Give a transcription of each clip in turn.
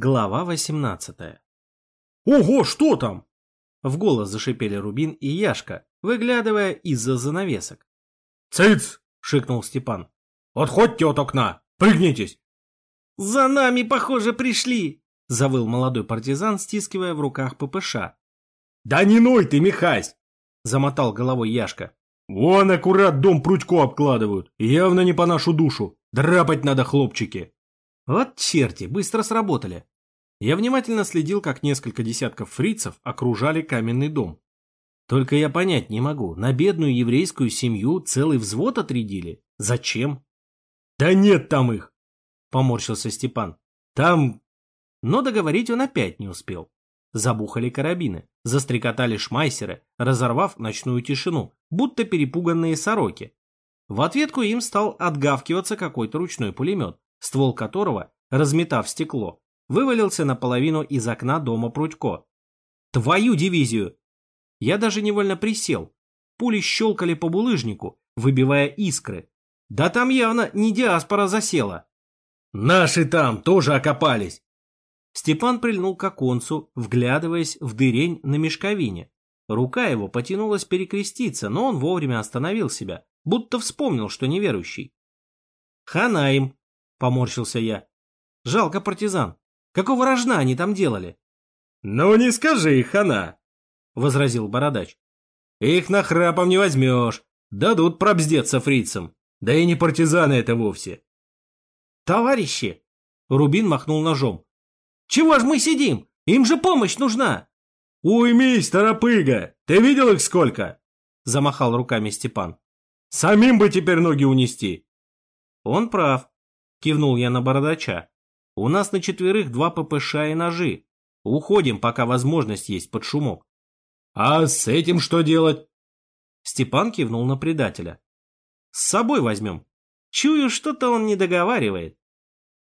Глава 18 «Ого, что там?» В голос зашипели Рубин и Яшка, выглядывая из-за занавесок. «Цыц!» — шикнул Степан. «Отходьте от окна! Прыгнитесь!» «За нами, похоже, пришли!» — завыл молодой партизан, стискивая в руках ППШ. «Да не ной ты, Михась!» — замотал головой Яшка. «Вон аккурат дом прутько обкладывают, явно не по нашу душу. Драпать надо, хлопчики!» Вот черти, быстро сработали. Я внимательно следил, как несколько десятков фрицев окружали каменный дом. Только я понять не могу, на бедную еврейскую семью целый взвод отрядили? Зачем? Да нет там их! Поморщился Степан. Там... Но договорить он опять не успел. Забухали карабины, застрекотали шмайсеры, разорвав ночную тишину, будто перепуганные сороки. В ответку им стал отгавкиваться какой-то ручной пулемет, ствол которого, разметав стекло, вывалился наполовину из окна дома Прудько. «Твою дивизию!» Я даже невольно присел. Пули щелкали по булыжнику, выбивая искры. Да там явно не диаспора засела. «Наши там тоже окопались!» Степан прильнул к оконцу, вглядываясь в дырень на мешковине. Рука его потянулась перекреститься, но он вовремя остановил себя, будто вспомнил, что неверующий. «Хана им!» Поморщился я. Жалко партизан. Какого рожна они там делали? Ну не скажи, хана, возразил бородач. Их нахрапом не возьмешь. Дадут пробздеться фрицам. Да и не партизаны это вовсе. Товарищи! Рубин махнул ножом. Чего ж мы сидим? Им же помощь нужна. Уймись, торопыга! Ты видел их сколько? Замахал руками Степан. Самим бы теперь ноги унести. Он прав. Кивнул я на бородача. У нас на четверых два ППШ и ножи. Уходим, пока возможность есть под шумок. А с этим что делать? Степан кивнул на предателя. С собой возьмем. Чую, что-то он не договаривает.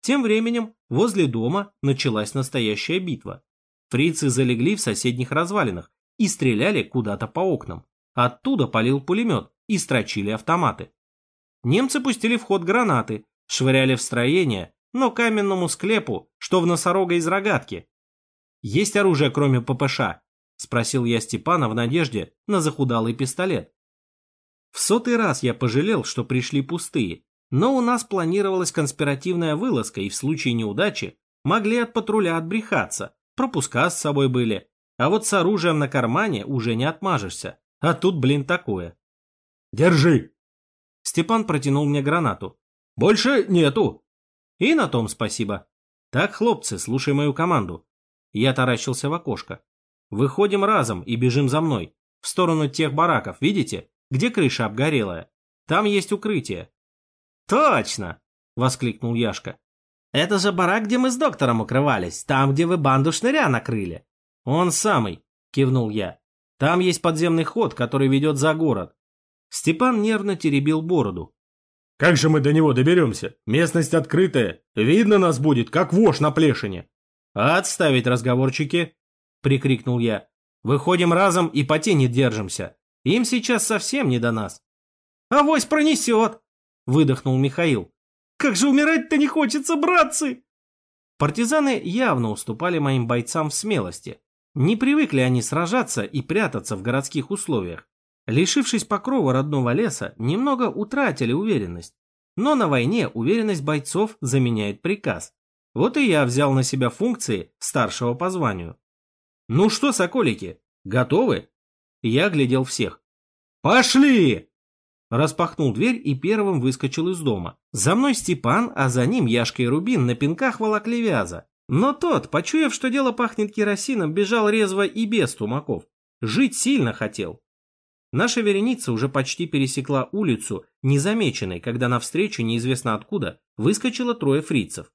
Тем временем возле дома началась настоящая битва. Фрицы залегли в соседних развалинах и стреляли куда-то по окнам. Оттуда полил пулемет и строчили автоматы. Немцы пустили в ход гранаты, швыряли в строение, но каменному склепу, что в носорога из рогатки. «Есть оружие, кроме ППШ?» – спросил я Степана в надежде на захудалый пистолет. В сотый раз я пожалел, что пришли пустые, но у нас планировалась конспиративная вылазка, и в случае неудачи могли от патруля отбрехаться, пропуска с собой были, а вот с оружием на кармане уже не отмажешься. А тут, блин, такое. «Держи!» Степан протянул мне гранату. Больше нету. И на том спасибо. Так, хлопцы, слушай мою команду. Я таращился в окошко. Выходим разом и бежим за мной. В сторону тех бараков, видите? Где крыша обгорелая. Там есть укрытие. Точно! Воскликнул Яшка. Это же барак, где мы с доктором укрывались. Там, где вы банду шныря накрыли. Он самый, кивнул я. Там есть подземный ход, который ведет за город. Степан нервно теребил бороду. Как же мы до него доберемся? Местность открытая. Видно нас будет, как вошь на плешине. Отставить разговорчики, прикрикнул я. Выходим разом и по тени держимся. Им сейчас совсем не до нас. Авось пронесет, выдохнул Михаил. Как же умирать-то не хочется, братцы! Партизаны явно уступали моим бойцам в смелости. Не привыкли они сражаться и прятаться в городских условиях. Лишившись покрова родного леса, немного утратили уверенность. Но на войне уверенность бойцов заменяет приказ. Вот и я взял на себя функции старшего по званию. «Ну что, соколики, готовы?» Я глядел всех. «Пошли!» Распахнул дверь и первым выскочил из дома. За мной Степан, а за ним Яшка и Рубин на пинках волокли вяза. Но тот, почуяв, что дело пахнет керосином, бежал резво и без тумаков. Жить сильно хотел. Наша вереница уже почти пересекла улицу, незамеченной, когда навстречу неизвестно откуда выскочило трое фрицев.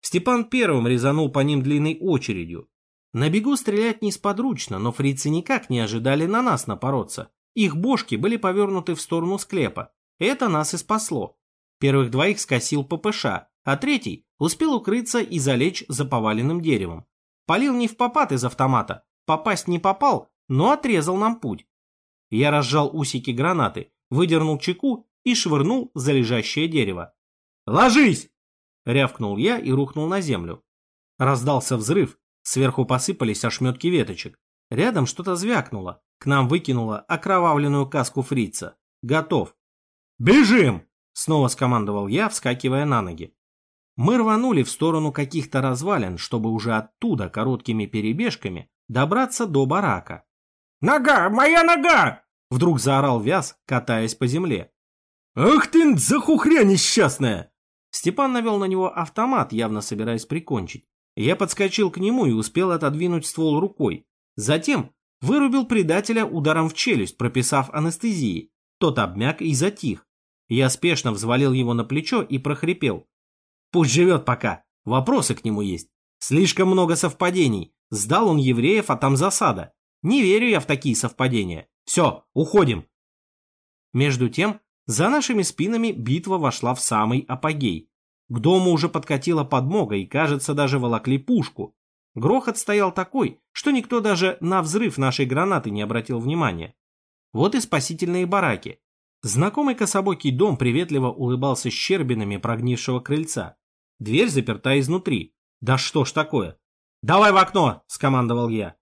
Степан первым резанул по ним длинной очередью. На бегу стрелять несподручно, но фрицы никак не ожидали на нас напороться. Их бошки были повернуты в сторону склепа. Это нас и спасло. Первых двоих скосил ППШ, а третий успел укрыться и залечь за поваленным деревом. Полил не в попад из автомата, попасть не попал, но отрезал нам путь. Я разжал усики гранаты, выдернул чеку и швырнул за лежащее дерево. «Ложись!» — рявкнул я и рухнул на землю. Раздался взрыв, сверху посыпались ошметки веточек. Рядом что-то звякнуло. К нам выкинуло окровавленную каску фрица. Готов. «Бежим!» — снова скомандовал я, вскакивая на ноги. Мы рванули в сторону каких-то развалин, чтобы уже оттуда короткими перебежками добраться до барака. «Нога! Моя нога!» — вдруг заорал Вяз, катаясь по земле. «Ах ты, захухря несчастная!» Степан навел на него автомат, явно собираясь прикончить. Я подскочил к нему и успел отодвинуть ствол рукой. Затем вырубил предателя ударом в челюсть, прописав анестезии. Тот обмяк и затих. Я спешно взвалил его на плечо и прохрипел. Пусть живет пока. Вопросы к нему есть. Слишком много совпадений. Сдал он евреев, а там засада. Не верю я в такие совпадения. Все, уходим. Между тем, за нашими спинами битва вошла в самый апогей. К дому уже подкатила подмога и, кажется, даже волокли пушку. Грохот стоял такой, что никто даже на взрыв нашей гранаты не обратил внимания. Вот и спасительные бараки. Знакомый кособокий дом приветливо улыбался щербинами прогнившего крыльца. Дверь заперта изнутри. Да что ж такое? «Давай в окно!» – скомандовал я.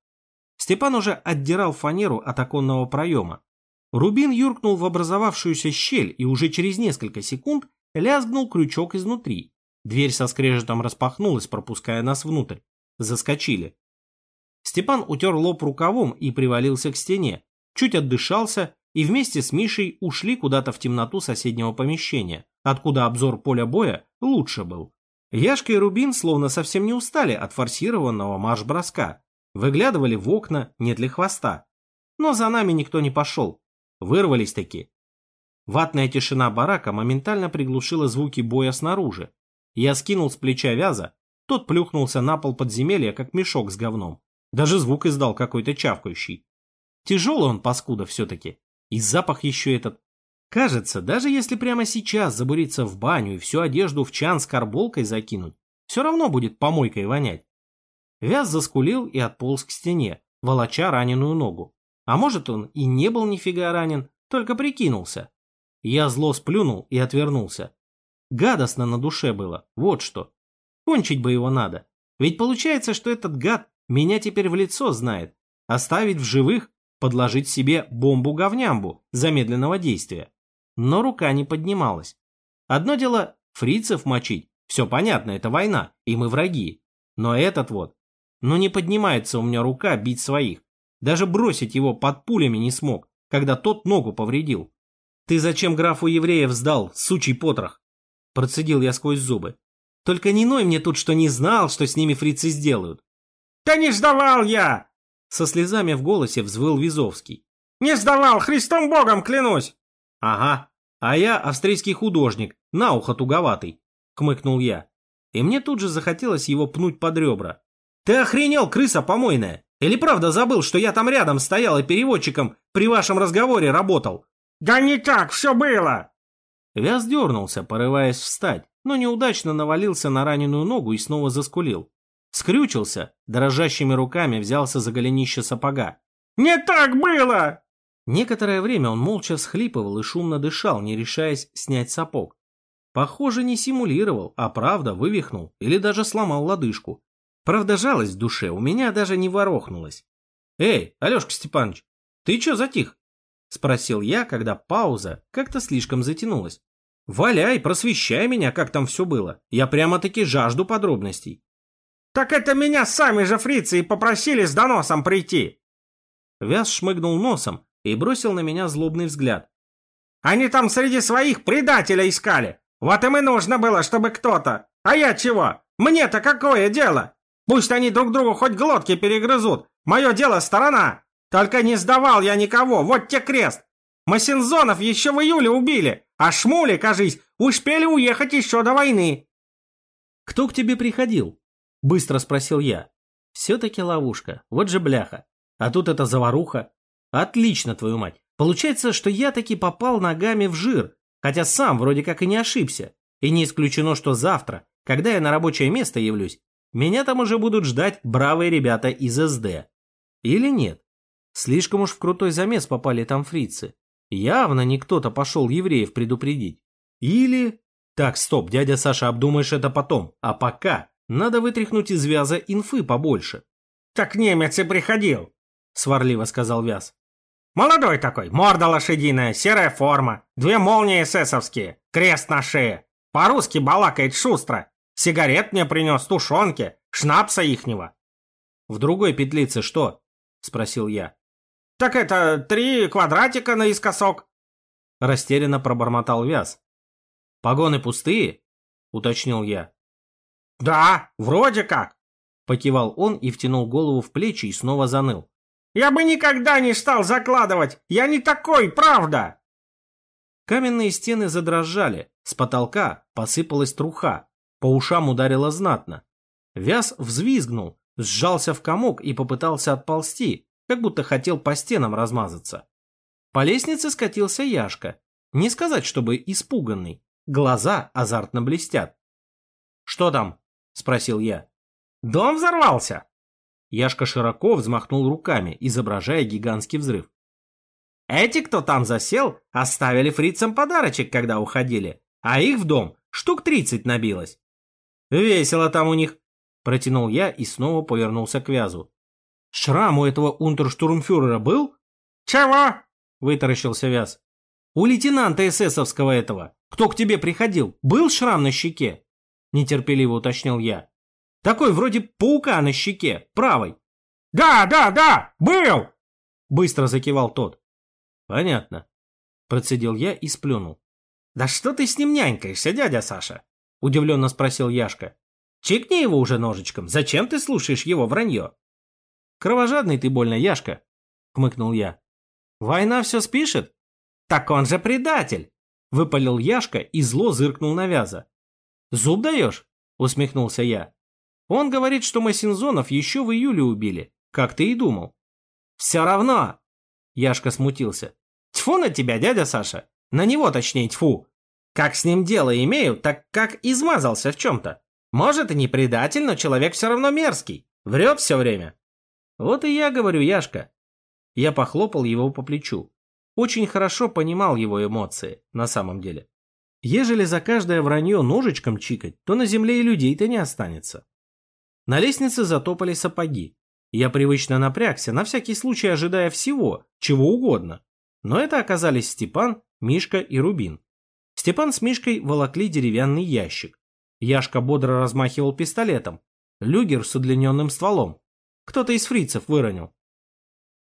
Степан уже отдирал фанеру от оконного проема. Рубин юркнул в образовавшуюся щель и уже через несколько секунд лязгнул крючок изнутри. Дверь со скрежетом распахнулась, пропуская нас внутрь. Заскочили. Степан утер лоб рукавом и привалился к стене, чуть отдышался и вместе с Мишей ушли куда-то в темноту соседнего помещения, откуда обзор поля боя лучше был. Яшка и Рубин словно совсем не устали от форсированного марш-броска. Выглядывали в окна, нет ли хвоста. Но за нами никто не пошел. Вырвались таки. Ватная тишина барака моментально приглушила звуки боя снаружи. Я скинул с плеча вяза, тот плюхнулся на пол подземелья, как мешок с говном. Даже звук издал какой-то чавкающий. Тяжелый он, паскуда, все-таки. И запах еще этот. Кажется, даже если прямо сейчас забуриться в баню и всю одежду в чан с карболкой закинуть, все равно будет помойкой вонять. Вяз заскулил и отполз к стене, волоча раненую ногу. А может, он и не был нифига ранен, только прикинулся. Я зло сплюнул и отвернулся. Гадостно на душе было, вот что. Кончить бы его надо. Ведь получается, что этот гад меня теперь в лицо знает. Оставить в живых, подложить себе бомбу-говнямбу замедленного действия но рука не поднималась. Одно дело фрицев мочить, все понятно, это война, и мы враги. Но этот вот, ну не поднимается у меня рука бить своих. Даже бросить его под пулями не смог, когда тот ногу повредил. «Ты зачем графу евреев сдал, сучий потрох?» Процедил я сквозь зубы. «Только не ной мне тут, что не знал, что с ними фрицы сделают». «Да не сдавал я!» Со слезами в голосе взвыл Визовский. «Не сдавал, Христом Богом клянусь!» «Ага, а я австрийский художник, на ухо туговатый», — хмыкнул я. И мне тут же захотелось его пнуть под ребра. «Ты охренел, крыса помойная? Или правда забыл, что я там рядом стоял и переводчиком при вашем разговоре работал?» «Да не так все было!» Вяз дернулся, порываясь встать, но неудачно навалился на раненую ногу и снова заскулил. Скрючился, дрожащими руками взялся за голенище сапога. «Не так было!» Некоторое время он молча всхлипывал и шумно дышал, не решаясь снять сапог. Похоже, не симулировал, а правда вывихнул или даже сломал лодыжку. Правда, жалость в душе у меня даже не ворохнулась. «Эй, Алешка Степанович, ты чё затих?» — спросил я, когда пауза как-то слишком затянулась. «Валяй, просвещай меня, как там все было. Я прямо-таки жажду подробностей». «Так это меня сами же фрицы и попросили с доносом прийти!» Вяз шмыгнул носом, и бросил на меня злобный взгляд. «Они там среди своих предателя искали. Вот им и нужно было, чтобы кто-то. А я чего? Мне-то какое дело? Пусть они друг другу хоть глотки перегрызут. Мое дело сторона. Только не сдавал я никого, вот те крест. Масензонов еще в июле убили, а Шмули, кажись, успели уехать еще до войны». «Кто к тебе приходил?» – быстро спросил я. «Все-таки ловушка, вот же бляха. А тут эта заваруха. Отлично, твою мать. Получается, что я таки попал ногами в жир, хотя сам вроде как и не ошибся. И не исключено, что завтра, когда я на рабочее место явлюсь, меня там уже будут ждать бравые ребята из СД. Или нет? Слишком уж в крутой замес попали там фрицы. Явно не кто-то пошел евреев предупредить. Или... Так, стоп, дядя Саша, обдумаешь это потом. А пока Надо вытряхнуть из Вяза инфы побольше. Так немец и приходил, сварливо сказал Вяз. Молодой такой, морда лошадиная, серая форма, две молнии эсэсовские, крест на шее. По-русски балакает шустро. Сигарет мне принес, тушенки, шнапса ихнего. В другой петлице что? Спросил я. Так это три квадратика наискосок. Растерянно пробормотал Вяз. Погоны пустые? Уточнил я. Да, вроде как. Покивал он и втянул голову в плечи и снова заныл. Я бы никогда не стал закладывать. Я не такой, правда. Каменные стены задрожали. С потолка посыпалась труха. По ушам ударило знатно. Вяз взвизгнул, сжался в комок и попытался отползти, как будто хотел по стенам размазаться. По лестнице скатился Яшка. Не сказать, чтобы испуганный. Глаза азартно блестят. «Что там?» – спросил я. «Дом взорвался!» Яшка широко взмахнул руками, изображая гигантский взрыв. «Эти, кто там засел, оставили фрицам подарочек, когда уходили, а их в дом штук тридцать набилось. Весело там у них!» Протянул я и снова повернулся к Вязу. «Шрам у этого унтерштурмфюрера был?» «Чего?» – вытаращился Вяз. «У лейтенанта эсэсовского этого, кто к тебе приходил, был шрам на щеке?» – нетерпеливо уточнил я. Такой вроде паука на щеке, правой. «Да, да, да, был!» Быстро закивал тот. «Понятно», – процедил я и сплюнул. «Да что ты с ним нянькаешься, дядя Саша?» – удивленно спросил Яшка. «Чикни его уже ножичком, зачем ты слушаешь его вранье?» «Кровожадный ты больно, Яшка», – хмыкнул я. «Война все спишет?» «Так он же предатель!» – выпалил Яшка и зло зыркнул на Вяза. «Зуб даешь?» – усмехнулся я. Он говорит, что Масинзонов еще в июле убили, как ты и думал. Все равно. Яшка смутился. Тьфу на тебя, дядя Саша. На него точнее тьфу. Как с ним дело имею, так как измазался в чем-то. Может и не предатель, но человек все равно мерзкий. Врет все время. Вот и я говорю, Яшка. Я похлопал его по плечу. Очень хорошо понимал его эмоции, на самом деле. Ежели за каждое вранье ножичком чикать, то на земле и людей-то не останется. На лестнице затопали сапоги. Я привычно напрягся, на всякий случай ожидая всего, чего угодно. Но это оказались Степан, Мишка и Рубин. Степан с Мишкой волокли деревянный ящик. Яшка бодро размахивал пистолетом. Люгер с удлиненным стволом. Кто-то из фрицев выронил.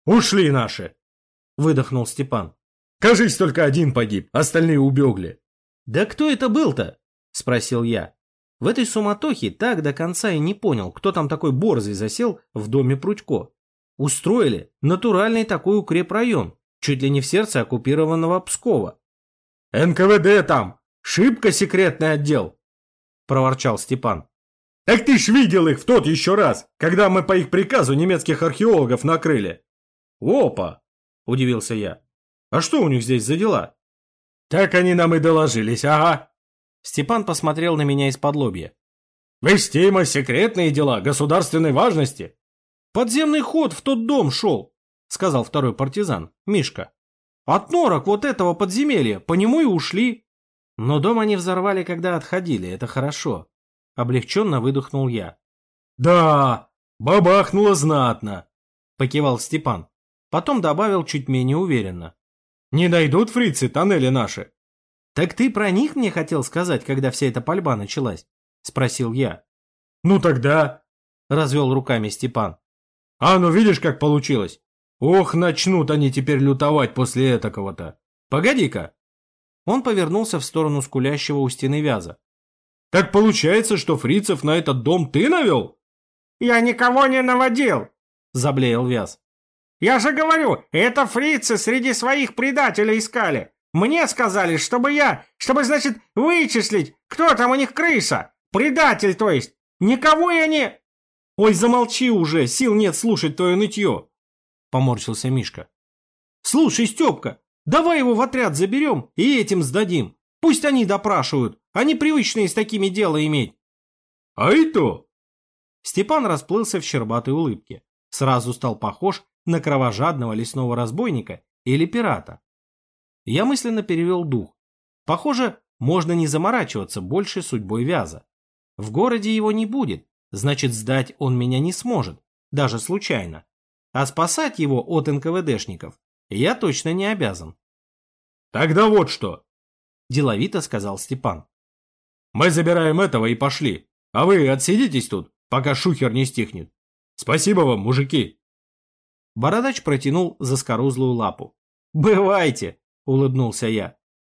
«Ушли наши!» — выдохнул Степан. «Кажись, только один погиб, остальные убегли». «Да кто это был-то?» — спросил я. В этой суматохе так до конца и не понял, кто там такой борзый засел в доме Прудько. Устроили натуральный такой укрепрайон, чуть ли не в сердце оккупированного Пскова. «НКВД там! Шибко секретный отдел!» – проворчал Степан. «Так ты ж видел их в тот еще раз, когда мы по их приказу немецких археологов накрыли!» «Опа!» – удивился я. «А что у них здесь за дела?» «Так они нам и доложились, ага!» Степан посмотрел на меня из-под лобья. «Вестимо секретные дела государственной важности». «Подземный ход в тот дом шел», — сказал второй партизан, Мишка. «От норок вот этого подземелья, по нему и ушли». Но дом они взорвали, когда отходили, это хорошо. Облегченно выдохнул я. «Да, бабахнуло знатно», — покивал Степан. Потом добавил чуть менее уверенно. «Не найдут фрицы тоннели наши?» «Так ты про них мне хотел сказать, когда вся эта пальба началась?» – спросил я. «Ну тогда...» – развел руками Степан. «А ну видишь, как получилось? Ох, начнут они теперь лютовать после этакого-то. Погоди-ка!» Он повернулся в сторону скулящего у стены вяза. «Так получается, что фрицев на этот дом ты навел?» «Я никого не наводил!» – заблеял вяз. «Я же говорю, это фрицы среди своих предателей искали. Мне сказали, чтобы я, чтобы, значит, вычислить, кто там у них крыса. Предатель, то есть. Никого я не... Ой, замолчи уже, сил нет слушать твое нытье. Поморщился Мишка. Слушай, Степка, давай его в отряд заберем и этим сдадим. Пусть они допрашивают, они привычные с такими дело иметь. А и то. Степан расплылся в щербатой улыбке. Сразу стал похож на кровожадного лесного разбойника или пирата. Я мысленно перевел дух. Похоже, можно не заморачиваться больше судьбой Вяза. В городе его не будет, значит сдать он меня не сможет, даже случайно. А спасать его от НКВДшников я точно не обязан. Тогда вот что, деловито сказал Степан. Мы забираем этого и пошли, а вы отсидитесь тут, пока шухер не стихнет. Спасибо вам, мужики. Бородач протянул заскорузлую лапу. «Бывайте!» – улыбнулся я.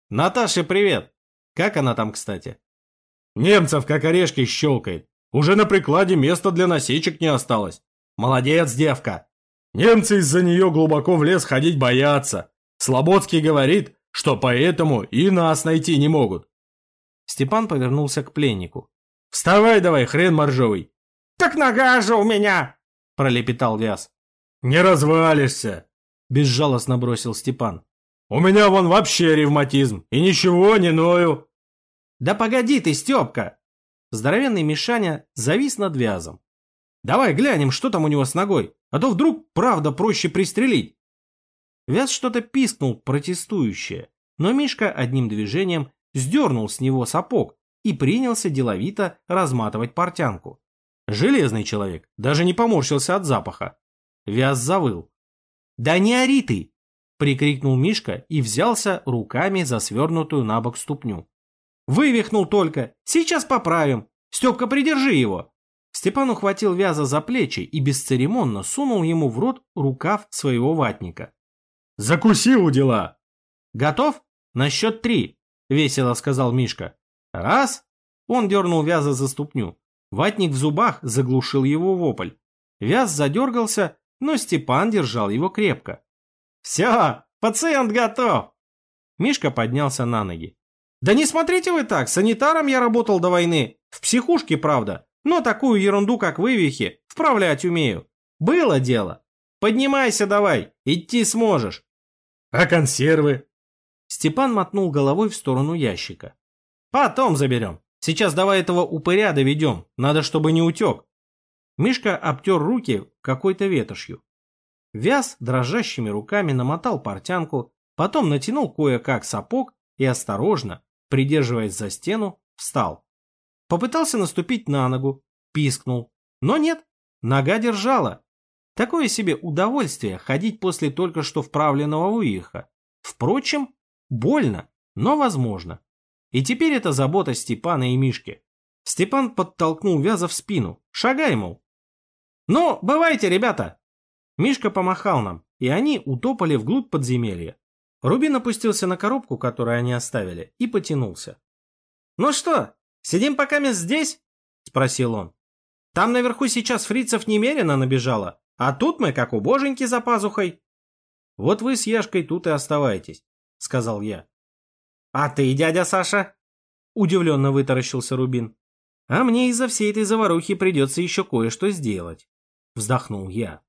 «Наташе привет! Как она там, кстати?» «Немцев как орешки щелкает. Уже на прикладе места для насечек не осталось. Молодец, девка!» Немцы из-за нее глубоко в лес ходить боятся. Слободский говорит, что поэтому и нас найти не могут. Степан повернулся к пленнику. «Вставай давай, хрен моржовый!» «Так нога же у меня!» – пролепетал Вяз. «Не развалишься!» – безжалостно бросил Степан. «У меня вон вообще ревматизм, и ничего не ною!» «Да погоди ты, Степка!» Здоровенный Мишаня завис над Вязом. «Давай глянем, что там у него с ногой, а то вдруг правда проще пристрелить!» Вяз что-то пискнул протестующее, но Мишка одним движением сдернул с него сапог и принялся деловито разматывать портянку. Железный человек, даже не поморщился от запаха. Вяз завыл. «Да не ори ты!» — прикрикнул Мишка и взялся руками за свернутую на бок ступню. «Вывихнул только! Сейчас поправим! Степка, придержи его!» Степан ухватил Вяза за плечи и бесцеремонно сунул ему в рот рукав своего ватника. Закуси у дела. Готов? На счет три, весело сказал Мишка. Раз. Он дернул Вяза за ступню. Ватник в зубах заглушил его вопль. Вяз задергался, но Степан держал его крепко. «Все, пациент готов!» Мишка поднялся на ноги. «Да не смотрите вы так, санитаром я работал до войны. В психушке, правда. Но такую ерунду, как вывихи, вправлять умею. Было дело. Поднимайся давай, идти сможешь. А консервы? Степан мотнул головой в сторону ящика. Потом заберем. Сейчас давай этого упыря доведем. Надо, чтобы не утек. Мишка обтер руки какой-то ветошью. Вяз дрожащими руками намотал портянку, потом натянул кое-как сапог и осторожно, придерживаясь за стену, встал. Попытался наступить на ногу, пискнул. Но нет, нога держала, Такое себе удовольствие ходить после только что вправленного вывиха. Впрочем, больно, но возможно. И теперь это забота Степана и Мишки. Степан подтолкнул Вяза в спину. Шагай, мол. «Ну, бывайте, ребята!» Мишка помахал нам, и они утопали вглубь подземелья. Рубин опустился на коробку, которую они оставили, и потянулся. «Ну что, сидим пока мы здесь?» – спросил он. «Там наверху сейчас фрицев немерено набежало, а тут мы как у боженьки за пазухой. Вот вы с Яшкой тут и оставайтесь, сказал я. А ты, дядя Саша? Удивленно вытаращился Рубин. А мне из-за всей этой заварухи придется еще кое-что сделать. Вздохнул я.